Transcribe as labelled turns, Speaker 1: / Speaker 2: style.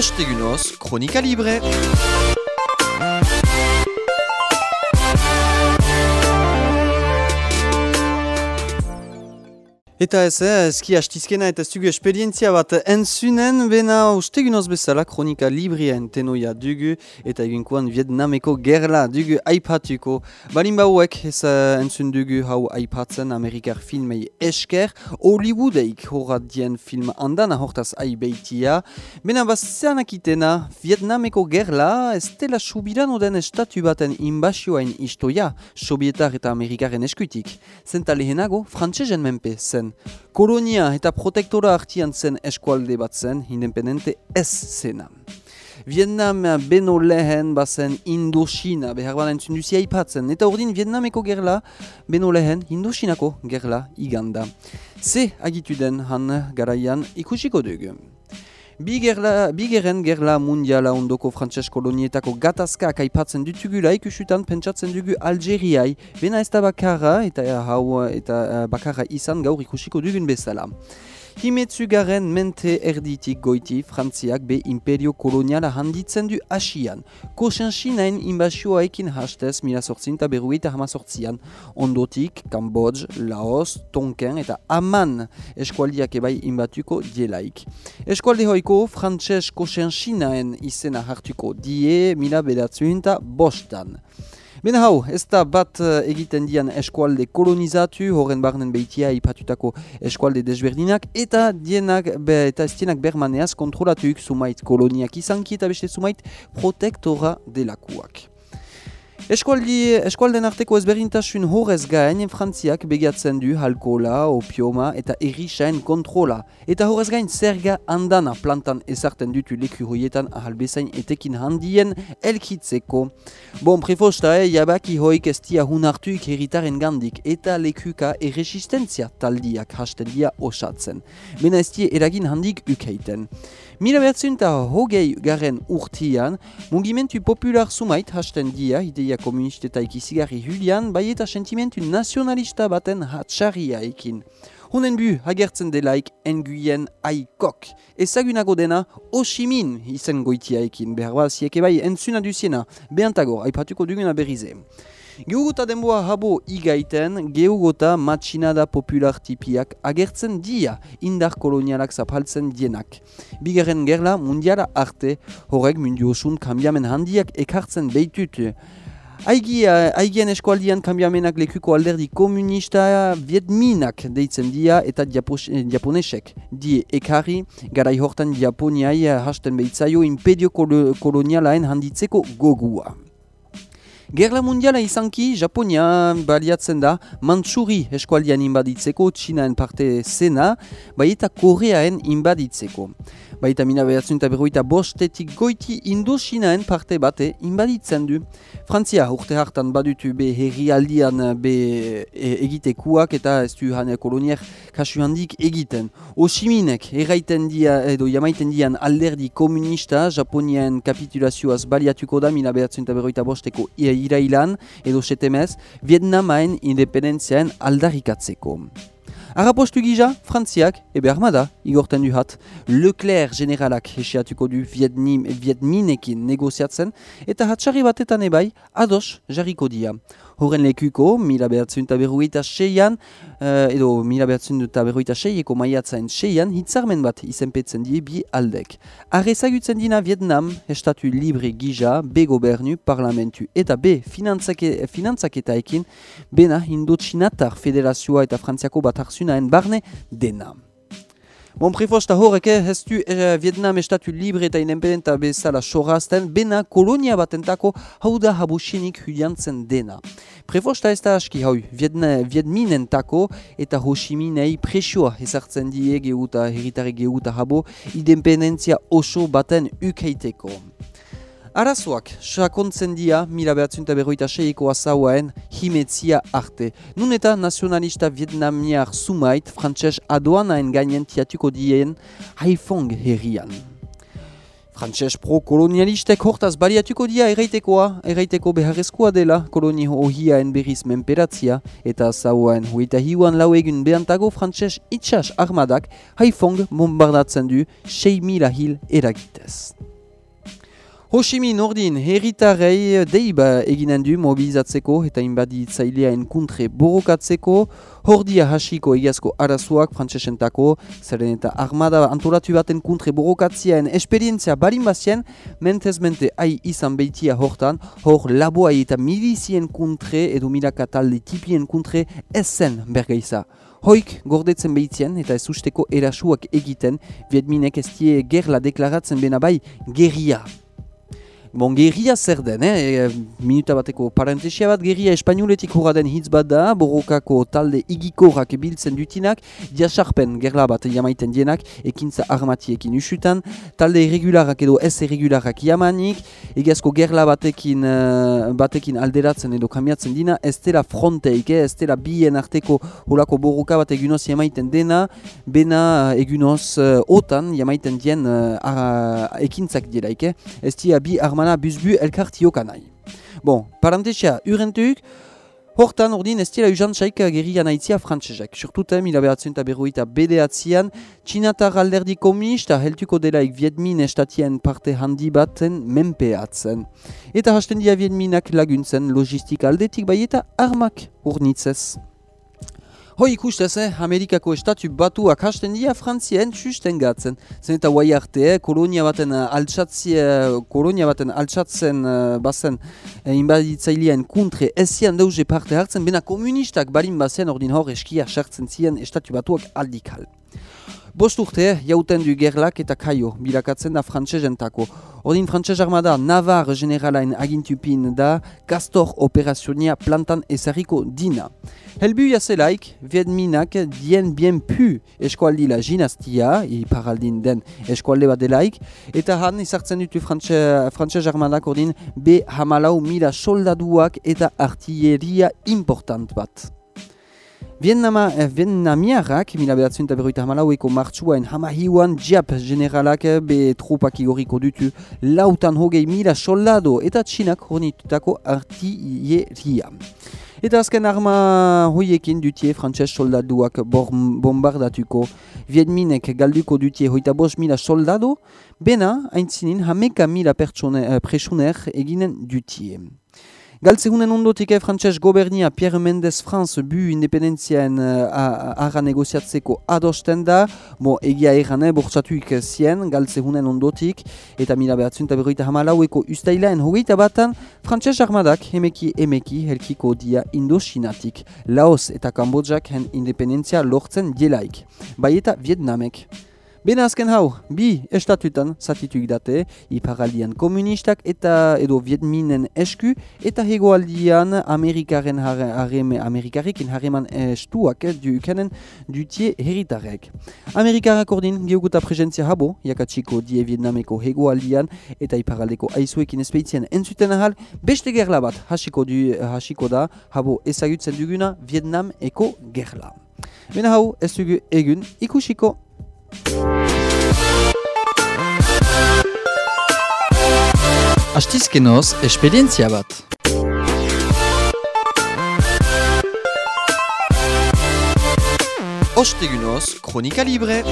Speaker 1: Ostegunoz, Kronika Libre. Eta ez, eh, eski hastizkena eta zugu esperientzia bat entzunen, bena ustegunoz bezala kronika librien tenoia dugu eta eginkoan Vietnameko gerla dugu aipatuko. Balin bauek ez uh, entzun dugu hau aipatzen Amerikar filmei esker, Hollywoodeik horadien film andan ahortaz aibeitia. Bena bazeanak itena, Vietnameko gerla ez dela subiran oden estatu baten inbasioain istoia, sobietar eta Amerikaren eskutik. Zenta lehenago, frantsezen menpe zen. Kolonia eta protektora artian zen eskualde bat zen, independente ez zena. Vietnam beno lehen bazen Indochina, behar bala entzun duzia ipatzen. Eta ordin Vietnameko gerla, beno lehen Indochinako gerla iganda. Ze agituden han garaian ikusiko dugu. Bi gerren gerla mundiala ondoko frantses kolonietako gatazkak aipatzen ditugula ikusutan pentsatzen dugu Algeriai, bena ez da bakarra eta hau eta uh, bakarra izan gaur ikusiko dugun bezala. Himetzugaren mente erditik goiti Frantziak be imperio koloniala handitzen du asian. Kosenxinain inbazioa ekin hastez mila sortzin eta hama sortzian. Ondotik, Kambodj, Laos, Tonken eta Aman eskualdiak ebai inbatuko dielaik. Eskualde hoiko frantses kosenxinaen izena hartuko die mila bedatzuin eta bostan. Ben hau, ez da bat uh, egiten dian eskualde kolonizatu, horren barnen behitia ipatutako eskualde desberdinak, eta dienak, be, eta ez dienak bermaneaz kontrolatuik sumait koloniak izanki eta beste sumait protektora delakuak. Eskualdi, eskualden arteko ezberdintasun horrez gain, Frantziak begiatzen du alkola, opioma eta erisaen kontrola. Eta horrez gain zerga andana plantan ezarten dutu leku hoietan ahalbezain etekin handien elkitzeko. Bon, prefosta, eh, jabaki hoik ez dia hun hartuik herritaren gandik eta lekuka erresistentzia taldiak hasten dia osatzen. Bena ez eragin handik ukeiten. Mila behatzen eta hogei garen urtian, mugimentu popular sumait hasten dia, ideia komuniste ikizigarri hulian, bai eta sentimentu nazionalista baten hatxarria ekin. Honen bu, agertzen delaik enguien aikok. Ezagunago dena, Oshimin izen goitia ekin, behar bat zieke bai entzuna duziena, behantago, aipatuko duguna berrize. Geugota denboa habo igaiten, geugota matxinada popular tipiak agertzen dia indar kolonialak zapaltzen dienak. Bigarren gerla mundiala arte, horrek mundu osun kambiamen handiak ekartzen beitutu. Aigi, aigien eskualdian kambiamenak lekuko alderdi komunista vietminak deitzen dia eta japonesek. Die ekarri, garai hortan japoniai hasten behitzaio impedio kolonialaen handitzeko gogua. Gerla mundiala izanki, Japonia baliatzen da Mantsuri eskualdian inbaditzeko, Txinaen parte zena, bai eta Koreaen inbaditzeko baita mina behatzen eta berroita bostetik goiti Indochinaen parte bate inbaditzen du. Frantzia urte hartan badutu be herrialdian be e, egitekuak eta ez du hane kolonier kasu handik egiten. Osiminek erraiten dia edo jamaiten dian alderdi komunista Japoniaen kapitulazioaz baliatuko da mina behatzen eta berroita bosteko irailan edo setemez Vietnamaen independentziaen aldarikatzeko. Arrapostu gija, frantziak, ebe armada, igorten du hat, Leclerc generalak hesiatuko du Vietminekin negoziatzen, eta hatxarri batetan ebai, ados jarriko dia. Horren lekuko, mila behatzen eta berruita seian, uh, edo mila behatzen eta berruita seieko maiatzain seian, hitzarmen bat izenpetzen die bi aldek. Arre zagutzen dina Vietnam, estatu libre gija, B gobernu, parlamentu eta B finantzaketaekin, bena Indochinatar federazioa eta frantziako bat hartzunaen barne dena. Bon prefosta horrek ez du eh, Vietnam estatu libre eta inempedenta bezala sorazten, bena kolonia batentako hau da habusinik huliantzen dena. Prefosta ez da aski hau Vietminentako eta Hoshiminei presioa ezartzen die geuta, herritare geuta habo, independentzia oso baten ukeiteko. Arazoak, sakontzen dia, mila behatzen eta berroita seiko azauaen, himetzia arte. Nun eta nazionalista vietnamiar sumait, frantses adoanaen gainen tiatuko dien, haifong herrian. Frantses pro-kolonialistek hortaz baliatuko dia erraitekoa, erraiteko beharrezkoa dela koloni ohiaen berriz menperatzia, eta zauaen huita hiuan lau egun behantago frantses itxas armadak haifong bombardatzen du 6 mila hil eragitez. Hoshimi Nordin herritarrei deiba eginen du mobilizatzeko eta inbaditzailea enkuntre borokatzeko, hordia hasiko egiazko arazuak frantzesentako, zeren eta armada antolatu baten kuntre borokatziaen esperientzia barin bazien, mentez mente ai izan behitia hortan, hor laboai eta milizien kuntre edo milaka talde tipien kuntre ezen bergeiza. Hoik gordetzen behitzen eta ez usteko erasuak egiten, vietminek ez die gerla deklaratzen bena bai gerria. Bon, gerria zer den, eh? E, minuta bateko parentesia bat, gerria espainuletik hurra den hitz bat da, borrokako talde igikorrak biltzen dutinak, diasarpen gerla bat jamaiten dienak, ekintza armatiekin usutan, talde irregularak edo ez irregularak jamanik, egiazko gerla batekin, uh, batekin alderatzen edo kamiatzen dina, ez dela fronteik, eh? ez dela bien arteko holako borroka bat egunoz jamaiten dena, bena egunoz uh, otan jamaiten dien uh, ekintzak dielaik, eh? ez dia bi armatiekin mana buzbu elkartioka nahi. Bon, parantesia, urentuk, hortan ordin ez dira usantzaik gerria nahitzia frantzesek. Surtute, mila behatzen eta berroita bedeatzean, txinatar alderdi komunista heltuko delaik vietmin estatien parte handi baten menpeatzen. Eta hasten dia vietminak laguntzen logistika aldetik bai eta armak urnitzez. Hoi ikustez, eh? Amerikako estatu batuak hasten dira Frantzien txusten gatzen. Zen eta guai arte, eh? kolonia baten eh, altsatzia, kolonia baten altsatzen uh, bazen eh, inbaditzailean kuntre ezian dauze parte hartzen, bena komunistak balin bazen ordin hor eskia sartzen ziren estatu batuak aldikal. Bost urte, jauten du gerlak eta kaio, bilakatzen da frantzesentako. Odin frantzes armada Navar generalain agintupin da Castor operazionia plantan ezarriko dina. Helbu jaselaik, Vietminak dien bien pu eskualdi la ginastia, iparaldin den eskualde bat delaik, eta han izartzen dutu frantzes armadak ordin B hamalau mila soldaduak eta artilleria important bat. Vietnama, eh, Vietnamiarrak, mila behatzen eta berroita hamalaueko martxuain hamahiuan jiap generalak eh, be tropak igoriko dutu lautan hogei mila soldado eta txinak hornitutako artilleria. Eta azken arma hoiekin dutie frantses soldaduak bombardatuko Vietminek galduko dutie hoita bos mila soldado, bena haintzinin hameka mila eh, presuner eginen dutie. Galtzegunen ondotik eh, frantses gobernia Pierre Mendez France bu independenziaen uh, arra negoziatzeko adosten da, bo egia erran eh, bortzatuik zien galtzegunen ondotik, eta mila behatzen eta berroita hamalaueko ustailaen hogeita batan, frantses armadak emeki emeki helkiko dia Indochinatik, Laos eta Kambodjak hen independentzia lortzen dielaik, bai eta Vietnamek. Bena azken hau, bi estatuetan zatituik date, iparaldian komunistak eta edo vietminen esku, eta hegoaldian amerikaren harreme, amerikarekin harreman estuak dukanen dutie heritarek. Amerikarak ordin geoguta presentzia habo, jakatsiko die vietnameko hegoaldian eta iparaldeko aizuekin espeitzien entzuten ahal, beste gerla bat hasiko, du, hasiko da, habo ezagutzen duguna Vietnam eko gerla. Bena hau, ez dugu egun ikusiko.
Speaker 2: Astizkenoz, esperientzia bat.
Speaker 1: Ostegunoz, kronika libre.